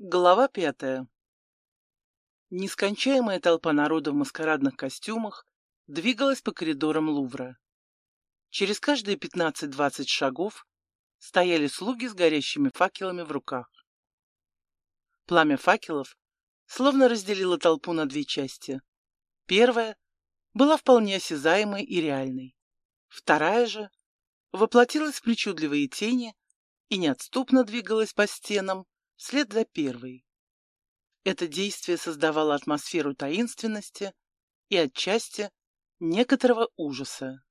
Глава пятая. Нескончаемая толпа народа в маскарадных костюмах двигалась по коридорам Лувра. Через каждые 15-20 шагов стояли слуги с горящими факелами в руках. Пламя факелов словно разделило толпу на две части. Первая была вполне осязаемой и реальной. Вторая же воплотилась в причудливые тени и неотступно двигалась по стенам вслед за первой. Это действие создавало атмосферу таинственности и отчасти некоторого ужаса.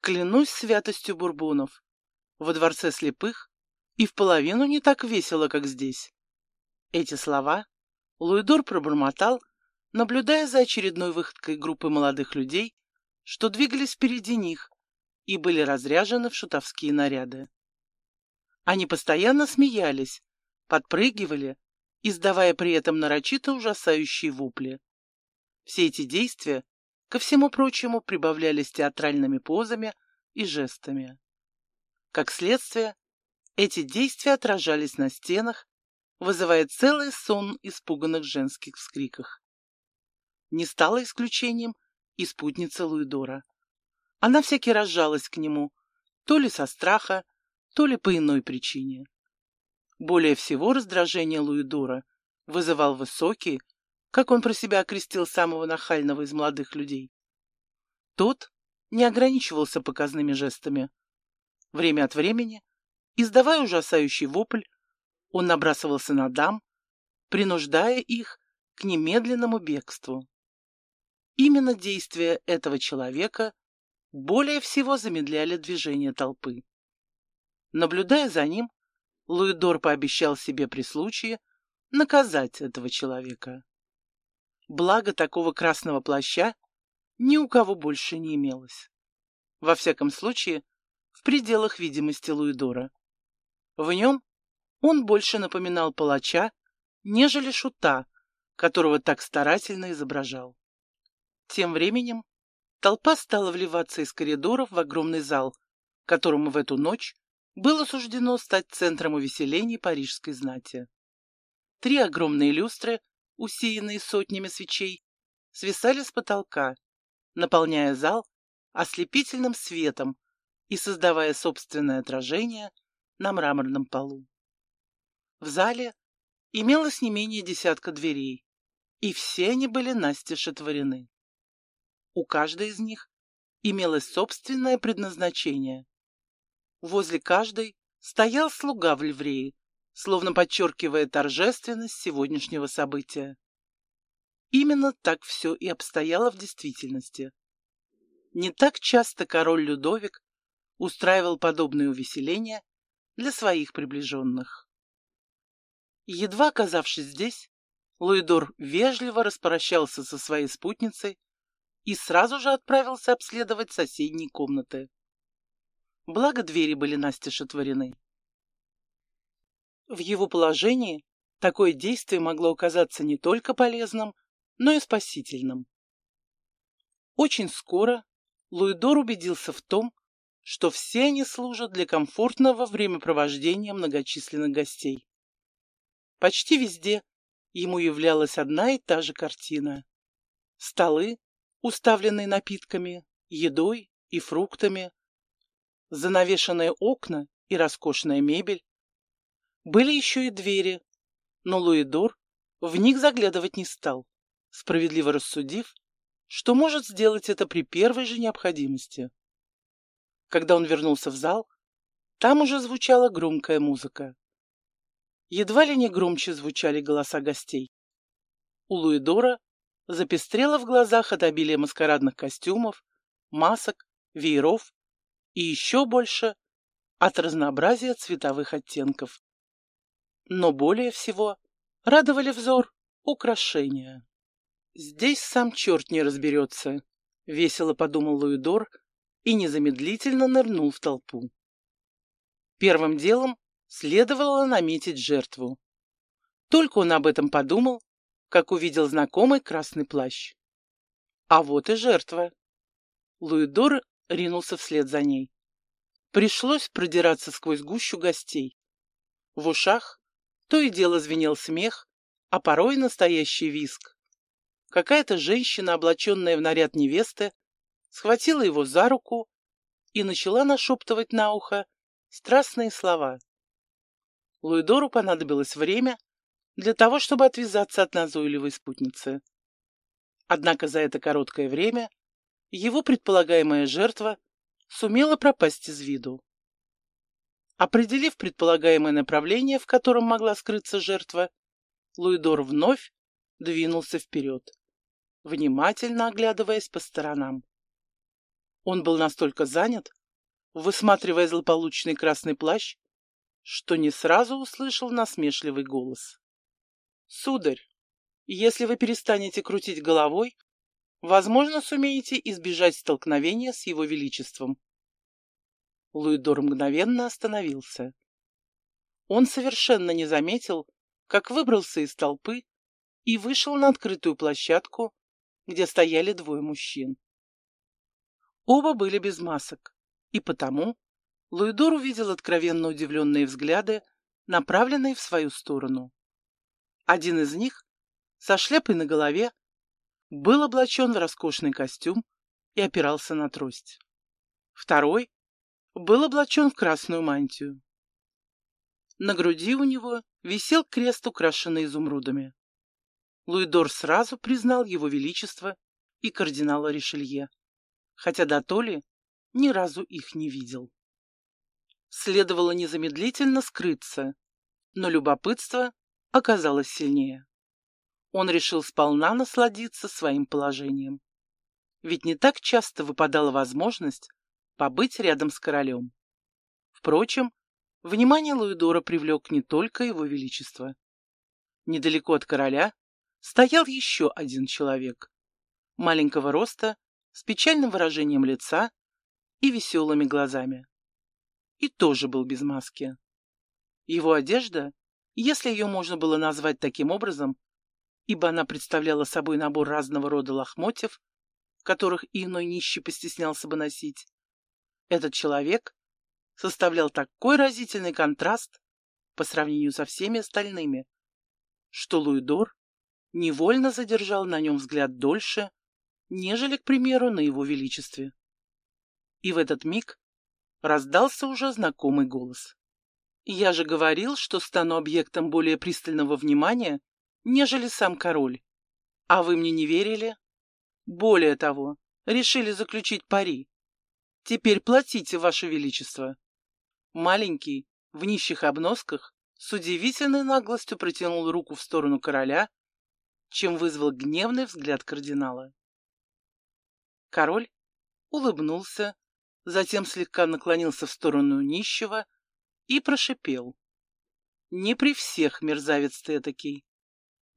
Клянусь святостью бурбонов, во дворце слепых и в половину не так весело, как здесь. Эти слова Луидор пробормотал, наблюдая за очередной выходкой группы молодых людей, что двигались впереди них и были разряжены в шутовские наряды. Они постоянно смеялись, подпрыгивали, издавая при этом нарочито ужасающие вопли. Все эти действия, ко всему прочему, прибавлялись театральными позами и жестами. Как следствие, эти действия отражались на стенах, вызывая целый сон испуганных женских вскриках. Не стало исключением и спутница Луидора. Она всякий раз жалась к нему, то ли со страха, то ли по иной причине. Более всего раздражение Луидора вызывал высокий, как он про себя окрестил самого нахального из молодых людей. Тот не ограничивался показными жестами. Время от времени, издавая ужасающий вопль, он набрасывался на дам, принуждая их к немедленному бегству. Именно действия этого человека более всего замедляли движение толпы. Наблюдая за ним, Луидор пообещал себе при случае наказать этого человека. Благо такого красного плаща ни у кого больше не имелось. Во всяком случае, в пределах видимости Луидора. В нем он больше напоминал палача, нежели шута, которого так старательно изображал. Тем временем толпа стала вливаться из коридоров в огромный зал, которому в эту ночь было суждено стать центром увеселений парижской знати. Три огромные люстры, усеянные сотнями свечей, свисали с потолка, наполняя зал ослепительным светом и создавая собственное отражение на мраморном полу. В зале имелось не менее десятка дверей, и все они были настежь отворены. У каждой из них имелось собственное предназначение, Возле каждой стоял слуга в ливрее, словно подчеркивая торжественность сегодняшнего события. Именно так все и обстояло в действительности. Не так часто король Людовик устраивал подобные увеселения для своих приближенных. Едва оказавшись здесь, Луидор вежливо распрощался со своей спутницей и сразу же отправился обследовать соседние комнаты благо двери были настежь отворены. В его положении такое действие могло оказаться не только полезным, но и спасительным. Очень скоро Луидор убедился в том, что все они служат для комфортного времяпровождения многочисленных гостей. Почти везде ему являлась одна и та же картина. Столы, уставленные напитками, едой и фруктами, занавешенные окна и роскошная мебель. Были еще и двери, но Луидор в них заглядывать не стал, справедливо рассудив, что может сделать это при первой же необходимости. Когда он вернулся в зал, там уже звучала громкая музыка. Едва ли не громче звучали голоса гостей. У Луидора запестрело в глазах от обилия маскарадных костюмов, масок, вееров и еще больше от разнообразия цветовых оттенков. Но более всего радовали взор украшения. «Здесь сам черт не разберется», — весело подумал Луидор и незамедлительно нырнул в толпу. Первым делом следовало наметить жертву. Только он об этом подумал, как увидел знакомый красный плащ. А вот и жертва. Луидор ринулся вслед за ней. Пришлось продираться сквозь гущу гостей. В ушах То и дело звенел смех, а порой настоящий виск. Какая-то женщина, облаченная в наряд невесты, схватила его за руку и начала нашептывать на ухо страстные слова. Луидору понадобилось время для того, чтобы отвязаться от назойливой спутницы. Однако за это короткое время его предполагаемая жертва сумела пропасть из виду. Определив предполагаемое направление, в котором могла скрыться жертва, Луидор вновь двинулся вперед, внимательно оглядываясь по сторонам. Он был настолько занят, высматривая злополучный красный плащ, что не сразу услышал насмешливый голос. «Сударь, если вы перестанете крутить головой, возможно, сумеете избежать столкновения с его величеством». Луидор мгновенно остановился. Он совершенно не заметил, как выбрался из толпы и вышел на открытую площадку, где стояли двое мужчин. Оба были без масок, и потому Луидор увидел откровенно удивленные взгляды, направленные в свою сторону. Один из них, со шляпой на голове, был облачен в роскошный костюм и опирался на трость. Второй был облачен в красную мантию. На груди у него висел крест, украшенный изумрудами. Луидор сразу признал его величество и кардинала Ришелье, хотя до Толи ни разу их не видел. Следовало незамедлительно скрыться, но любопытство оказалось сильнее. Он решил сполна насладиться своим положением. Ведь не так часто выпадала возможность побыть рядом с королем. Впрочем, внимание Луидора привлек не только его величество. Недалеко от короля стоял еще один человек, маленького роста, с печальным выражением лица и веселыми глазами и тоже был без маски. Его одежда, если ее можно было назвать таким образом, ибо она представляла собой набор разного рода лохмотьев, которых иной нищий постеснялся бы носить, этот человек составлял такой разительный контраст по сравнению со всеми остальными, что Луидор невольно задержал на нем взгляд дольше, нежели, к примеру, на его величестве. И в этот миг раздался уже знакомый голос. «Я же говорил, что стану объектом более пристального внимания, нежели сам король. А вы мне не верили? Более того, решили заключить пари. Теперь платите, ваше величество». Маленький, в нищих обносках, с удивительной наглостью протянул руку в сторону короля, чем вызвал гневный взгляд кардинала. Король улыбнулся затем слегка наклонился в сторону нищего и прошипел. «Не при всех, мерзавец ты этакий.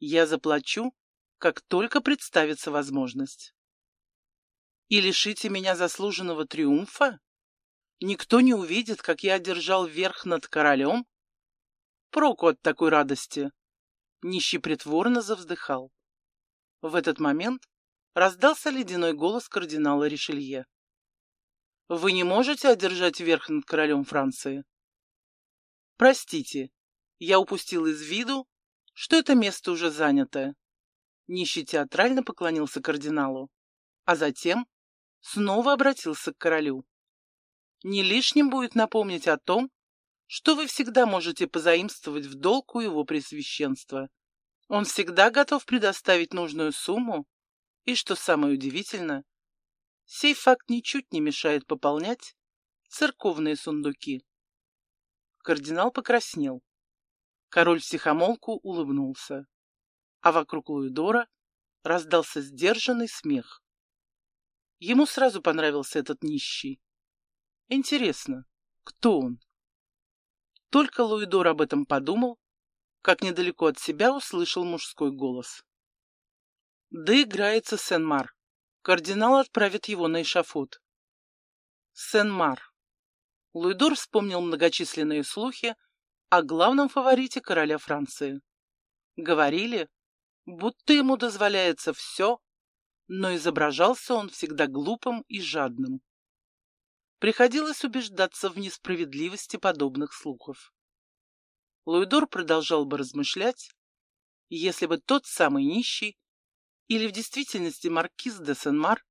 Я заплачу, как только представится возможность. И лишите меня заслуженного триумфа? Никто не увидит, как я одержал верх над королем? Проку от такой радости!» Нищий притворно завздыхал. В этот момент раздался ледяной голос кардинала Ришелье. Вы не можете одержать верх над королем Франции? Простите, я упустил из виду, что это место уже занято. Нищий театрально поклонился кардиналу, а затем снова обратился к королю. Не лишним будет напомнить о том, что вы всегда можете позаимствовать в долг у его пресвященства. Он всегда готов предоставить нужную сумму, и, что самое удивительное, Сей факт ничуть не мешает пополнять церковные сундуки. Кардинал покраснел. Король всехомолку улыбнулся, а вокруг Луидора раздался сдержанный смех. Ему сразу понравился этот нищий. Интересно, кто он? Только Луидор об этом подумал, как недалеко от себя услышал мужской голос. Да играется Сен-Мар. Кардинал отправит его на эшафот. Сен-Мар. Луидор вспомнил многочисленные слухи о главном фаворите короля Франции. Говорили, будто ему дозволяется все, но изображался он всегда глупым и жадным. Приходилось убеждаться в несправедливости подобных слухов. Луидор продолжал бы размышлять, если бы тот самый нищий, или в действительности маркиз де Сен-Мар,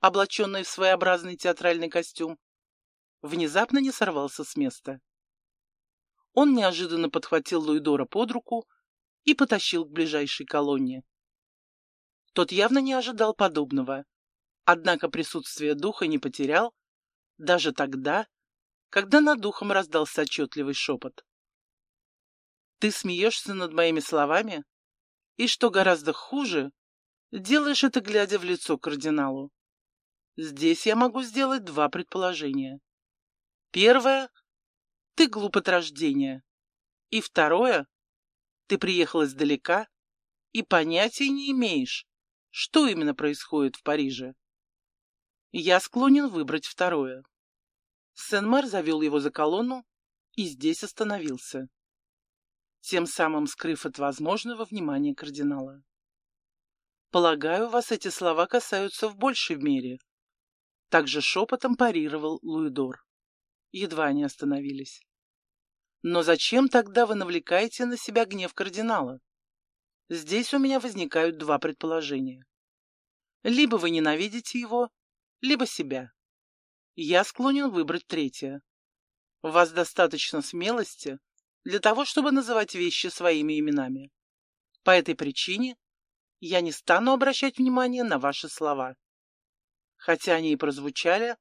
облаченный в своеобразный театральный костюм, внезапно не сорвался с места. Он неожиданно подхватил Луидора под руку и потащил к ближайшей колонне. Тот явно не ожидал подобного, однако присутствие духа не потерял, даже тогда, когда над духом раздался отчетливый шепот. «Ты смеешься над моими словами? И, что гораздо хуже, делаешь это, глядя в лицо кардиналу. Здесь я могу сделать два предположения. Первое — ты глуп от рождения. И второе — ты приехал издалека и понятия не имеешь, что именно происходит в Париже. Я склонен выбрать второе. Сен-Мар завел его за колонну и здесь остановился, тем самым скрыв от возможного внимания кардинала. Полагаю, вас эти слова касаются в большей мере. Также шепотом парировал Луидор. Едва они остановились. Но зачем тогда вы навлекаете на себя гнев кардинала? Здесь у меня возникают два предположения. Либо вы ненавидите его, либо себя. Я склонен выбрать третье. У вас достаточно смелости для того, чтобы называть вещи своими именами. По этой причине я не стану обращать внимание на ваши слова. Хотя они и прозвучали,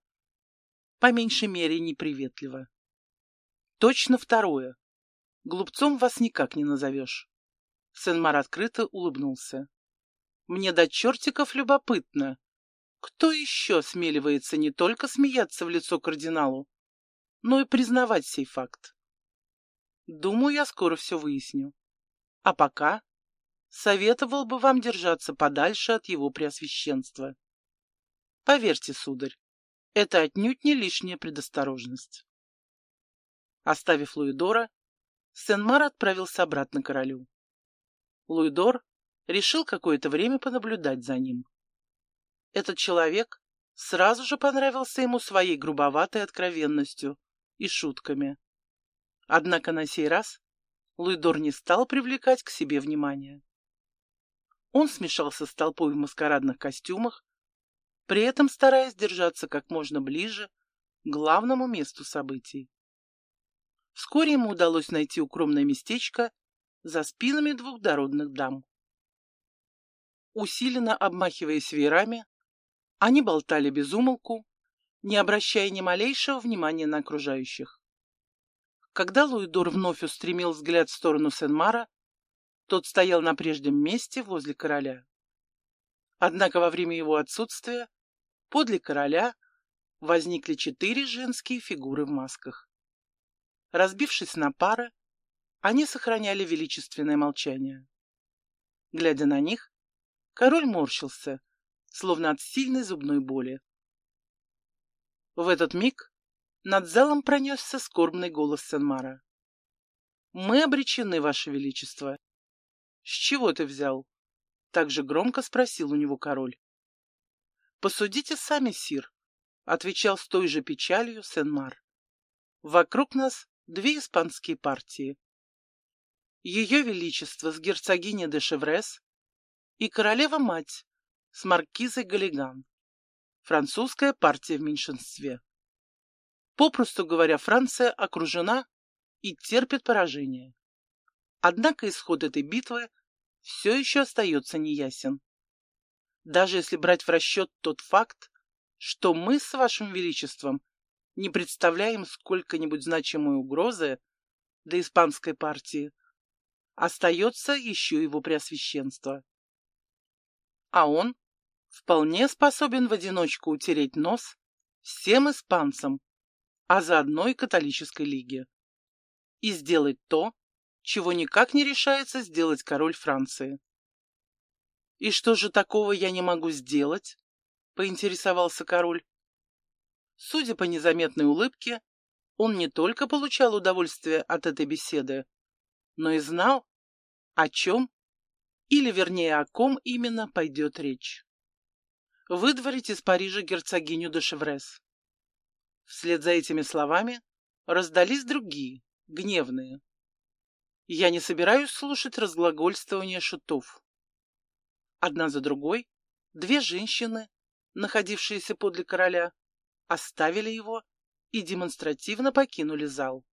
по меньшей мере, неприветливо. Точно второе. Глупцом вас никак не назовешь. Сенмар открыто улыбнулся. Мне до чертиков любопытно, кто еще осмеливается не только смеяться в лицо кардиналу, но и признавать сей факт? Думаю, я скоро все выясню. А пока советовал бы вам держаться подальше от его преосвященства. Поверьте, сударь, это отнюдь не лишняя предосторожность. Оставив Луидора, Сен-Мар отправился обратно к королю. Луидор решил какое-то время понаблюдать за ним. Этот человек сразу же понравился ему своей грубоватой откровенностью и шутками. Однако на сей раз Луидор не стал привлекать к себе внимание. Он смешался с толпой в маскарадных костюмах, при этом стараясь держаться как можно ближе к главному месту событий. Вскоре ему удалось найти укромное местечко за спинами двух дородных дам. Усиленно обмахиваясь веерами, они болтали без умолку, не обращая ни малейшего внимания на окружающих. Когда Луидор вновь устремил взгляд в сторону Сен-Мара, тот стоял на прежнем месте возле короля. Однако во время его отсутствия подле короля возникли четыре женские фигуры в масках. Разбившись на пары, они сохраняли величественное молчание. Глядя на них, король морщился, словно от сильной зубной боли. В этот миг над залом пронесся скорбный голос Сенмара. «Мы обречены, Ваше Величество». «С чего ты взял?» — так же громко спросил у него король. «Посудите сами, сир», — отвечал с той же печалью Сенмар. «Вокруг нас две испанские партии. Ее Величество с герцогиней де Шеврес и королева-мать с маркизой Галлиган. Французская партия в меньшинстве. Попросту говоря, Франция окружена и терпит поражение. Однако исход этой битвы все еще остается неясен. Даже если брать в расчет тот факт, что мы с Вашим Величеством не представляем сколько-нибудь значимой угрозы для испанской партии, остается еще его преосвященство. А он вполне способен в одиночку утереть нос всем испанцам, а заодно и католической лиге. И сделать то, чего никак не решается сделать король Франции. «И что же такого я не могу сделать?» — поинтересовался король. Судя по незаметной улыбке, он не только получал удовольствие от этой беседы, но и знал, о чем, или вернее о ком именно пойдет речь выдворить из Парижа герцогиню де Шеврес. Вслед за этими словами раздались другие, гневные. Я не собираюсь слушать разглагольствования шутов. Одна за другой две женщины, находившиеся подле короля, оставили его и демонстративно покинули зал.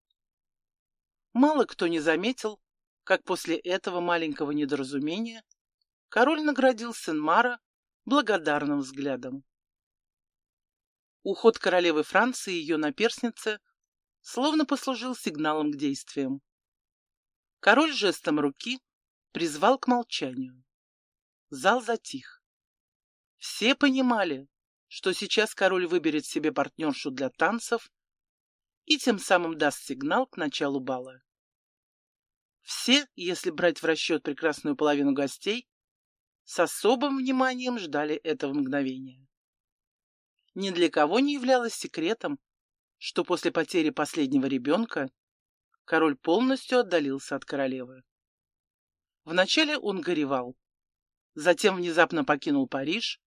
Мало кто не заметил, как после этого маленького недоразумения король наградил Сен-Мара благодарным взглядом. Уход королевы Франции и ее наперсницы словно послужил сигналом к действиям. Король жестом руки призвал к молчанию. Зал затих. Все понимали, что сейчас король выберет себе партнершу для танцев и тем самым даст сигнал к началу бала. Все, если брать в расчет прекрасную половину гостей, с особым вниманием ждали этого мгновения. Ни для кого не являлось секретом, что после потери последнего ребенка король полностью отдалился от королевы. Вначале он горевал, затем внезапно покинул Париж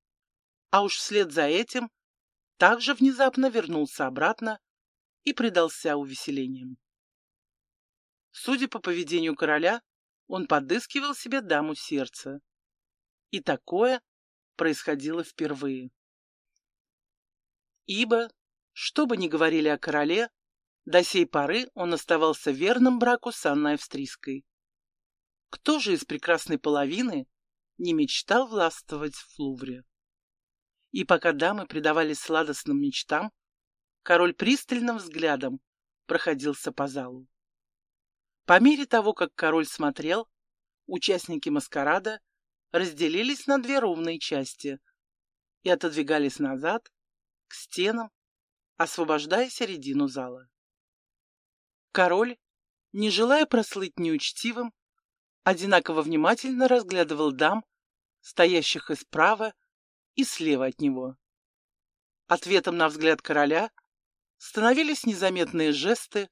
а уж вслед за этим также внезапно вернулся обратно и предался увеселениям. Судя по поведению короля, он подыскивал себе даму сердца. И такое происходило впервые. Ибо, что бы ни говорили о короле, до сей поры он оставался верным браку с Анной Австрийской. Кто же из прекрасной половины не мечтал властвовать в Лувре? И пока дамы предавались сладостным мечтам, король пристальным взглядом проходился по залу. По мере того, как король смотрел, участники маскарада разделились на две ровные части и отодвигались назад, к стенам, освобождая середину зала. Король, не желая прослыть неучтивым, одинаково внимательно разглядывал дам, стоящих и справа, и слева от него. Ответом на взгляд короля становились незаметные жесты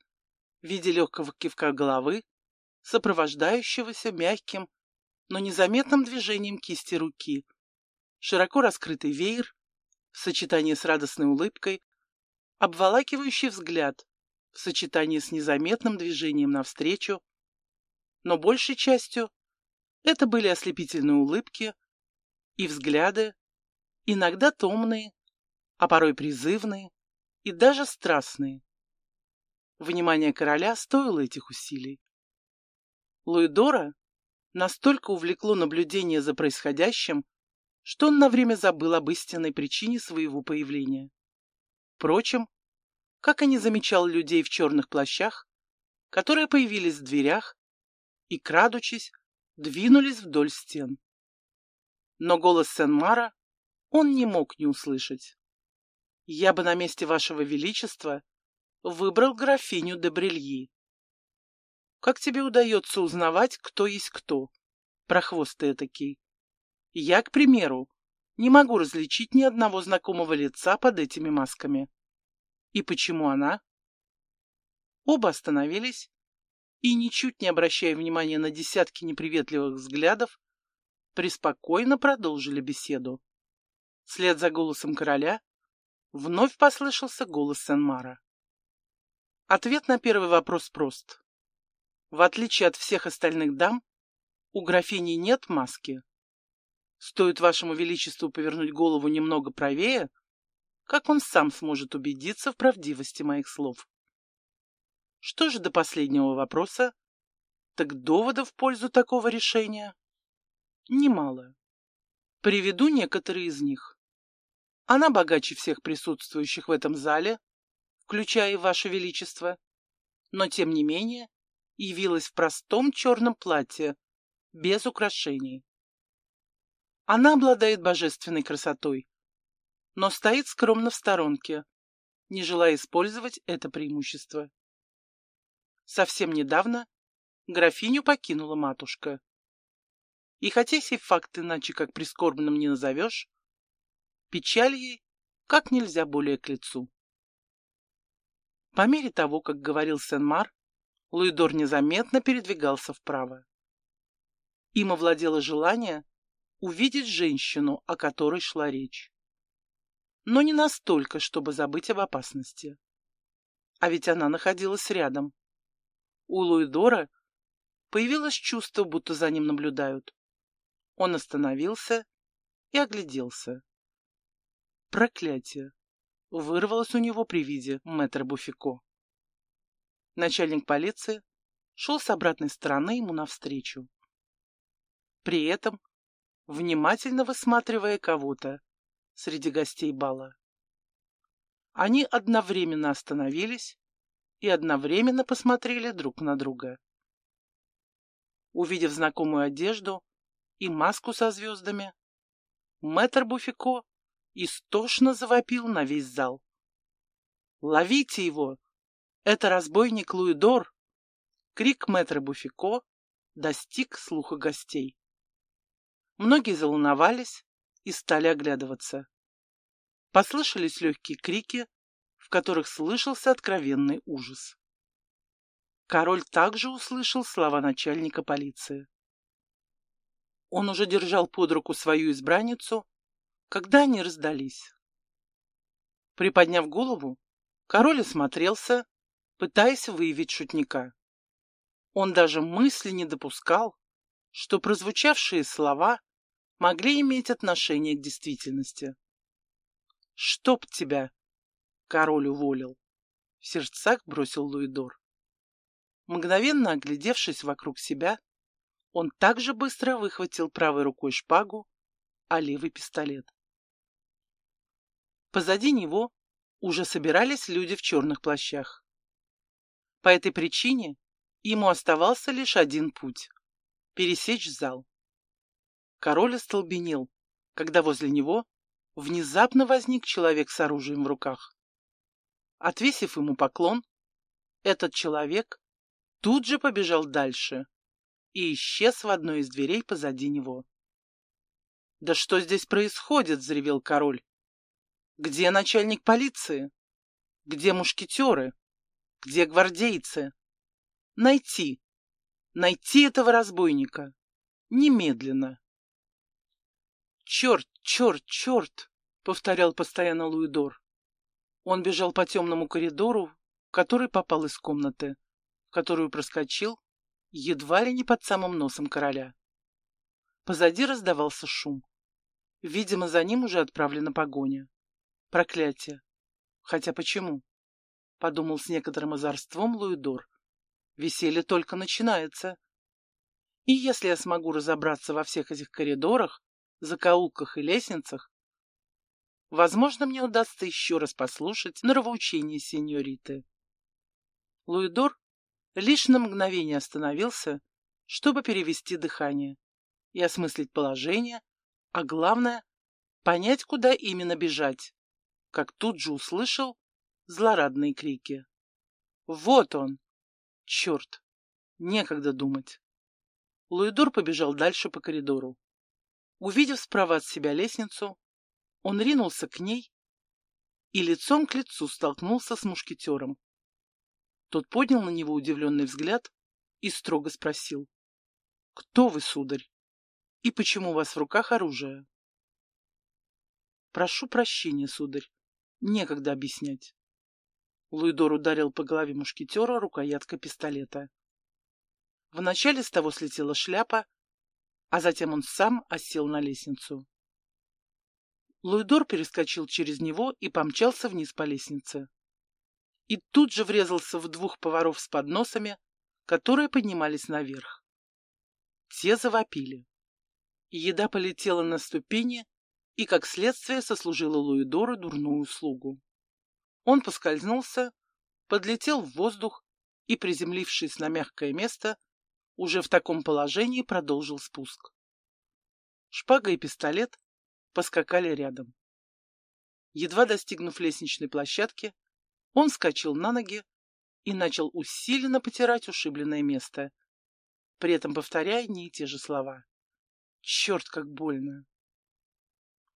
в виде легкого кивка головы, сопровождающегося мягким, но незаметным движением кисти руки, широко раскрытый веер в сочетании с радостной улыбкой, обволакивающий взгляд в сочетании с незаметным движением навстречу, но большей частью это были ослепительные улыбки и взгляды, иногда томные, а порой призывные и даже страстные. Внимание короля стоило этих усилий. Луидора настолько увлекло наблюдение за происходящим, что он на время забыл об истинной причине своего появления. Впрочем, как и не замечал людей в черных плащах, которые появились в дверях и, крадучись, двинулись вдоль стен. Но голос Сен-Мара он не мог не услышать. Я бы на месте вашего величества выбрал графиню де Брильи. Как тебе удается узнавать, кто есть кто? Прохвост этакий. Я, к примеру, не могу различить ни одного знакомого лица под этими масками. И почему она? Оба остановились и, ничуть не обращая внимания на десятки неприветливых взглядов, преспокойно продолжили беседу. Вслед за голосом короля вновь послышался голос Сен-Мара. Ответ на первый вопрос прост. В отличие от всех остальных дам, у графини нет маски. Стоит вашему величеству повернуть голову немного правее, как он сам сможет убедиться в правдивости моих слов. Что же до последнего вопроса, так доводов в пользу такого решения немало. Приведу некоторые из них. Она богаче всех присутствующих в этом зале, включая и Ваше Величество, но, тем не менее, явилась в простом черном платье, без украшений. Она обладает божественной красотой, но стоит скромно в сторонке, не желая использовать это преимущество. Совсем недавно графиню покинула матушка. И хотя сей факт иначе как прискорбным не назовешь, печаль ей как нельзя более к лицу. По мере того, как говорил Сен-Мар, Луидор незаметно передвигался вправо. Им овладело желание увидеть женщину, о которой шла речь. Но не настолько, чтобы забыть об опасности. А ведь она находилась рядом. У Луидора появилось чувство, будто за ним наблюдают. Он остановился и огляделся. Проклятие! Вырвалось у него при виде мэтра Буфико. Начальник полиции шел с обратной стороны ему навстречу. При этом внимательно высматривая кого-то среди гостей бала. Они одновременно остановились и одновременно посмотрели друг на друга. Увидев знакомую одежду и маску со звездами, мэтр Буфико истошно завопил на весь зал. «Ловите его! Это разбойник Луидор!» Крик мэтра Буфико достиг слуха гостей. Многие заволновались и стали оглядываться. Послышались легкие крики, в которых слышался откровенный ужас. Король также услышал слова начальника полиции. Он уже держал под руку свою избранницу, когда они раздались. Приподняв голову, король осмотрелся, пытаясь выявить шутника. Он даже мысли не допускал, что прозвучавшие слова могли иметь отношение к действительности. «Чтоб тебя!» — король уволил. В сердцах бросил Луидор. Мгновенно оглядевшись вокруг себя, он также быстро выхватил правой рукой шпагу, а левый пистолет. Позади него уже собирались люди в черных плащах. По этой причине Ему оставался лишь один путь — пересечь зал. Король остолбенел, когда возле него внезапно возник человек с оружием в руках. Отвесив ему поклон, этот человек тут же побежал дальше и исчез в одной из дверей позади него. «Да что здесь происходит?» — взревел король. «Где начальник полиции? Где мушкетеры? Где гвардейцы?» Найти. Найти этого разбойника. Немедленно. «Черт, черт, черт!» — повторял постоянно Луидор. Он бежал по темному коридору, который попал из комнаты, которую проскочил едва ли не под самым носом короля. Позади раздавался шум. Видимо, за ним уже отправлена погоня. Проклятие. Хотя почему? Подумал с некоторым озорством Луидор. Веселье только начинается. И если я смогу разобраться во всех этих коридорах, закоулках и лестницах, возможно, мне удастся еще раз послушать нравоучение сеньориты. Луидор лишь на мгновение остановился, чтобы перевести дыхание и осмыслить положение, а главное — понять, куда именно бежать, как тут же услышал злорадные крики. Вот он, Черт! Некогда думать. Луидор побежал дальше по коридору. Увидев справа от себя лестницу, он ринулся к ней и лицом к лицу столкнулся с мушкетером. Тот поднял на него удивленный взгляд и строго спросил. — Кто вы, сударь? И почему у вас в руках оружие? — Прошу прощения, сударь. Некогда объяснять. Луидор ударил по голове мушкетера рукояткой пистолета. Вначале с того слетела шляпа, а затем он сам осел на лестницу. Луидор перескочил через него и помчался вниз по лестнице. И тут же врезался в двух поваров с подносами, которые поднимались наверх. Те завопили. Еда полетела на ступени и, как следствие, сослужила Луидору дурную услугу. Он поскользнулся, подлетел в воздух и, приземлившись на мягкое место, уже в таком положении продолжил спуск. Шпага и пистолет поскакали рядом. Едва достигнув лестничной площадки, он вскочил на ноги и начал усиленно потирать ушибленное место, при этом повторяя не те же слова. Черт, как больно!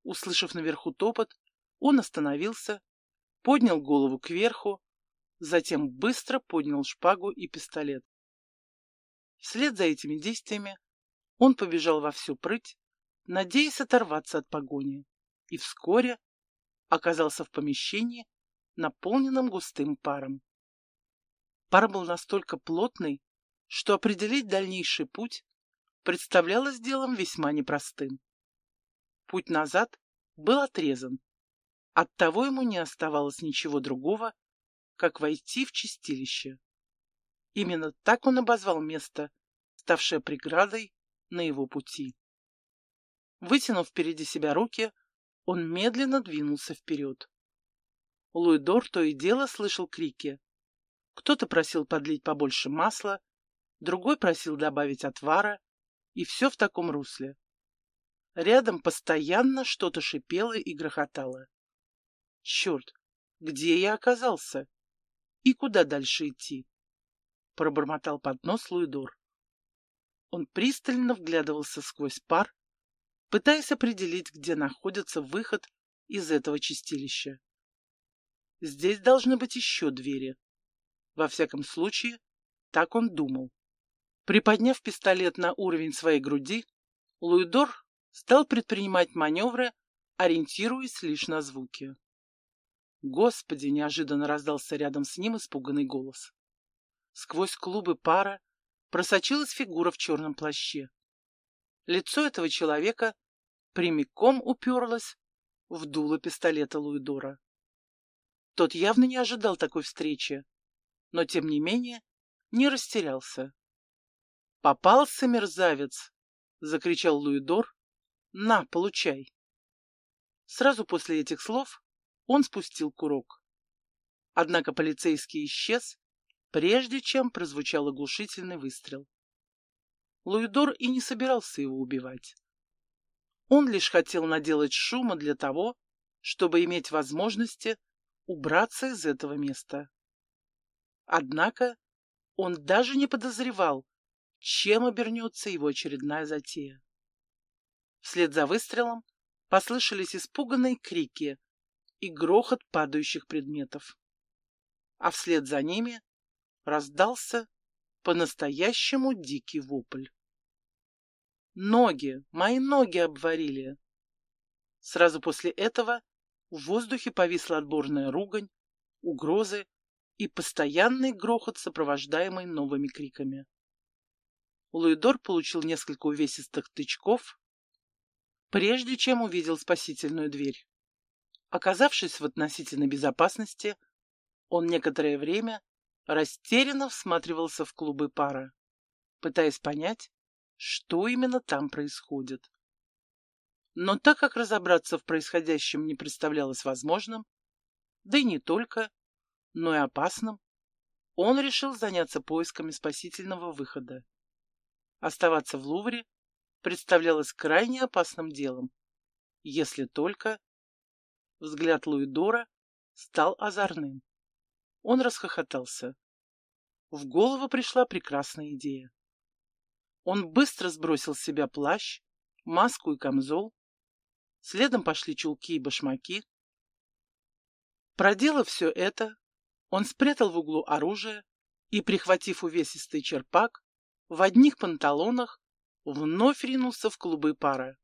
Услышав наверху топот, он остановился поднял голову кверху, затем быстро поднял шпагу и пистолет. Вслед за этими действиями он побежал во всю прыть, надеясь оторваться от погони, и вскоре оказался в помещении, наполненном густым паром. Пар был настолько плотный, что определить дальнейший путь представлялось делом весьма непростым. Путь назад был отрезан. Оттого ему не оставалось ничего другого, как войти в чистилище. Именно так он обозвал место, ставшее преградой на его пути. Вытянув впереди себя руки, он медленно двинулся вперед. Луидор то и дело слышал крики. Кто-то просил подлить побольше масла, другой просил добавить отвара, и все в таком русле. Рядом постоянно что-то шипело и грохотало. Черт, где я оказался? И куда дальше идти? Пробормотал под нос Луидор. Он пристально вглядывался сквозь пар, пытаясь определить, где находится выход из этого чистилища. Здесь должны быть еще двери. Во всяком случае, так он думал. Приподняв пистолет на уровень своей груди, Луидор стал предпринимать маневры, ориентируясь лишь на звуки. «Господи!» — неожиданно раздался рядом с ним испуганный голос. Сквозь клубы пара просочилась фигура в черном плаще. Лицо этого человека прямиком уперлось в дуло пистолета Луидора. Тот явно не ожидал такой встречи, но, тем не менее, не растерялся. «Попался мерзавец!» — закричал Луидор. «На, получай!» Сразу после этих слов он спустил курок. Однако полицейский исчез, прежде чем прозвучал оглушительный выстрел. Луидор и не собирался его убивать. Он лишь хотел наделать шума для того, чтобы иметь возможности убраться из этого места. Однако он даже не подозревал, чем обернется его очередная затея. Вслед за выстрелом послышались испуганные крики и грохот падающих предметов. А вслед за ними раздался по-настоящему дикий вопль. Ноги, мои ноги обварили. Сразу после этого в воздухе повисла отборная ругань, угрозы и постоянный грохот, сопровождаемый новыми криками. Луидор получил несколько увесистых тычков, прежде чем увидел спасительную дверь. Оказавшись в относительной безопасности, он некоторое время растерянно всматривался в клубы пара, пытаясь понять, что именно там происходит. Но так как разобраться в происходящем не представлялось возможным, да и не только, но и опасным, он решил заняться поисками спасительного выхода. Оставаться в Лувре представлялось крайне опасным делом, если только взгляд Луидора стал озорным. Он расхохотался. В голову пришла прекрасная идея. Он быстро сбросил с себя плащ, маску и камзол. Следом пошли чулки и башмаки. Проделав все это, он спрятал в углу оружие и, прихватив увесистый черпак, в одних панталонах вновь ринулся в клубы пара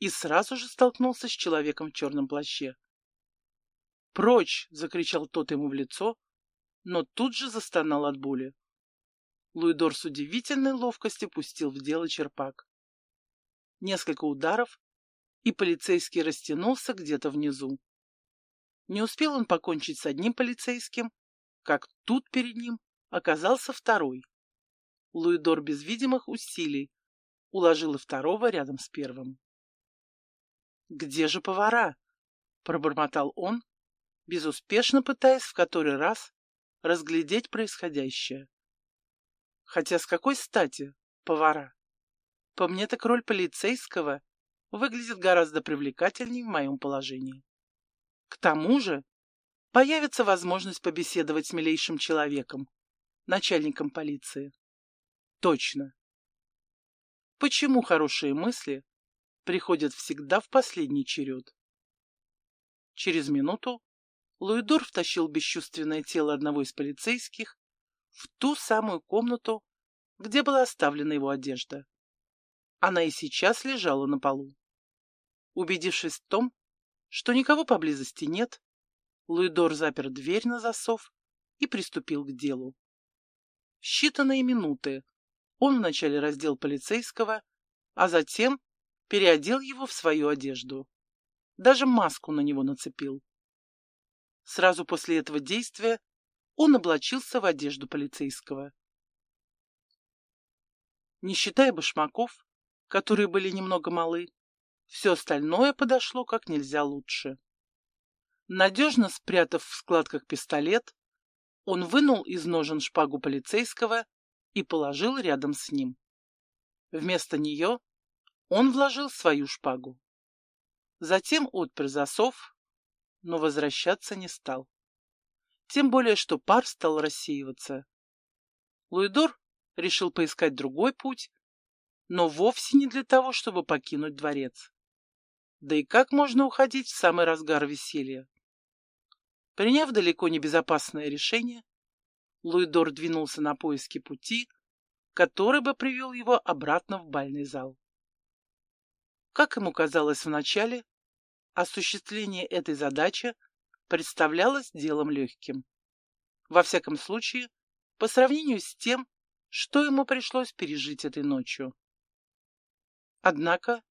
и сразу же столкнулся с человеком в черном плаще. «Прочь!» — закричал тот ему в лицо, но тут же застонал от боли. Луидор с удивительной ловкостью пустил в дело черпак. Несколько ударов, и полицейский растянулся где-то внизу. Не успел он покончить с одним полицейским, как тут перед ним оказался второй. Луидор без видимых усилий уложил и второго рядом с первым. «Где же повара?» — пробормотал он, безуспешно пытаясь в который раз разглядеть происходящее. Хотя с какой стати повара? По мне так роль полицейского выглядит гораздо привлекательнее в моем положении. К тому же появится возможность побеседовать с милейшим человеком, начальником полиции. Точно. Почему хорошие мысли приходят всегда в последний черед? Через минуту Луидор втащил бесчувственное тело одного из полицейских в ту самую комнату, где была оставлена его одежда. Она и сейчас лежала на полу. Убедившись в том, что никого поблизости нет, Луидор запер дверь на засов и приступил к делу. В считанные минуты он вначале раздел полицейского, а затем переодел его в свою одежду. Даже маску на него нацепил. Сразу после этого действия он облачился в одежду полицейского. Не считая башмаков, которые были немного малы, все остальное подошло как нельзя лучше. Надежно спрятав в складках пистолет, он вынул из ножен шпагу полицейского и положил рядом с ним. Вместо нее он вложил свою шпагу. Затем отпер засов, но возвращаться не стал. Тем более, что пар стал рассеиваться. Луидор решил поискать другой путь, но вовсе не для того, чтобы покинуть дворец. Да и как можно уходить в самый разгар веселья? Приняв далеко не безопасное решение, Луидор двинулся на поиски пути, который бы привел его обратно в бальный зал. Как ему казалось вначале, осуществление этой задачи представлялось делом легким. Во всяком случае, по сравнению с тем, что ему пришлось пережить этой ночью. Однако,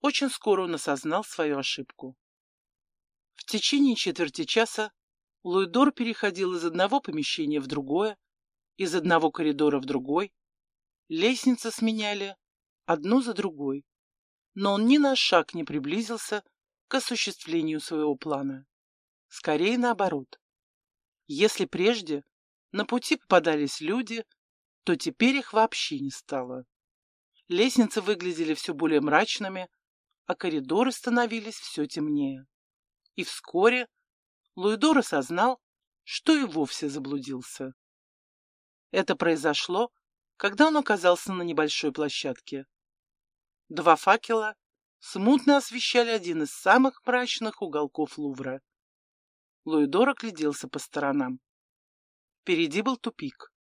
очень скоро он осознал свою ошибку. В течение четверти часа Луидор переходил из одного помещения в другое, из одного коридора в другой. Лестницы сменяли одну за другой, но он ни на шаг не приблизился к осуществлению своего плана. Скорее наоборот. Если прежде на пути попадались люди, то теперь их вообще не стало. Лестницы выглядели все более мрачными, а коридоры становились все темнее. И вскоре Луидор осознал, что и вовсе заблудился. Это произошло, когда он оказался на небольшой площадке. Два факела смутно освещали один из самых мрачных уголков Лувра. Луидор огляделся по сторонам. Впереди был тупик.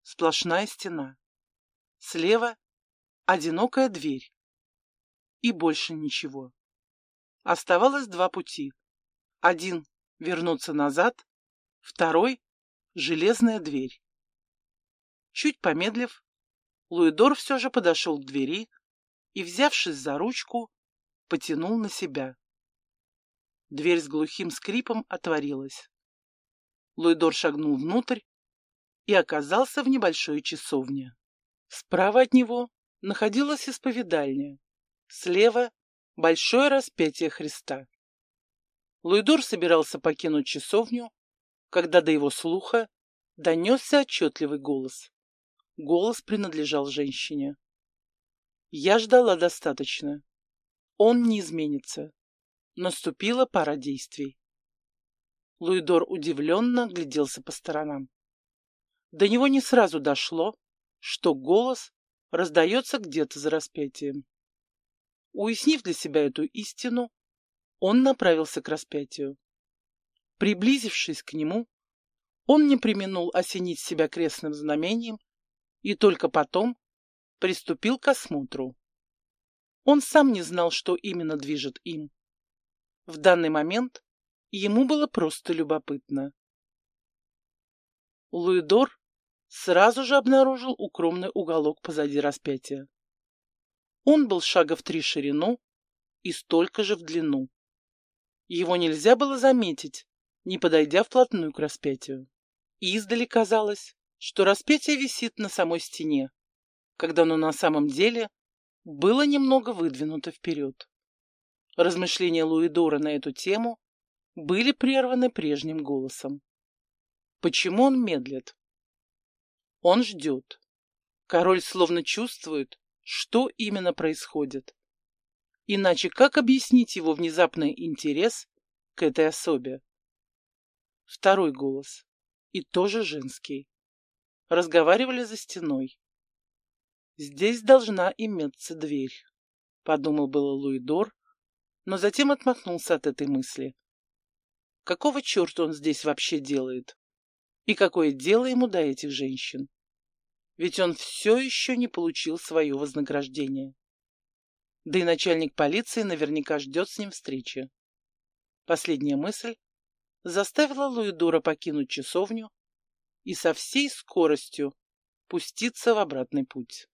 Сплошная стена. Слева — одинокая дверь. И больше ничего. Оставалось два пути. Один вернуться назад, второй — железная дверь. Чуть помедлив, Луидор все же подошел к двери и, взявшись за ручку, потянул на себя. Дверь с глухим скрипом отворилась. Луидор шагнул внутрь и оказался в небольшой часовне. Справа от него находилась исповедальня, слева — большое распятие Христа. Луидор собирался покинуть часовню, когда до его слуха донесся отчетливый голос. Голос принадлежал женщине. Я ждала достаточно. Он не изменится. Наступила пора действий. Луидор удивленно гляделся по сторонам. До него не сразу дошло, что голос раздается где-то за распятием. Уяснив для себя эту истину, он направился к распятию. Приблизившись к нему, он не применул осенить себя крестным знамением и только потом приступил к осмотру. Он сам не знал, что именно движет им. В данный момент ему было просто любопытно. Луидор сразу же обнаружил укромный уголок позади распятия. Он был шага в три ширину и столько же в длину. Его нельзя было заметить, не подойдя вплотную к распятию. И издали казалось, что распятие висит на самой стене, когда оно на самом деле было немного выдвинуто вперед. Размышления Луидора на эту тему были прерваны прежним голосом. Почему он медлит? Он ждет. Король словно чувствует, что именно происходит. Иначе как объяснить его внезапный интерес к этой особе? Второй голос. И тоже женский. Разговаривали за стеной. Здесь должна иметься дверь, подумал было Луидор, но затем отмахнулся от этой мысли. Какого черта он здесь вообще делает? И какое дело ему до этих женщин? Ведь он все еще не получил свое вознаграждение. Да и начальник полиции наверняка ждет с ним встречи. Последняя мысль заставила Луидора покинуть часовню и со всей скоростью пуститься в обратный путь.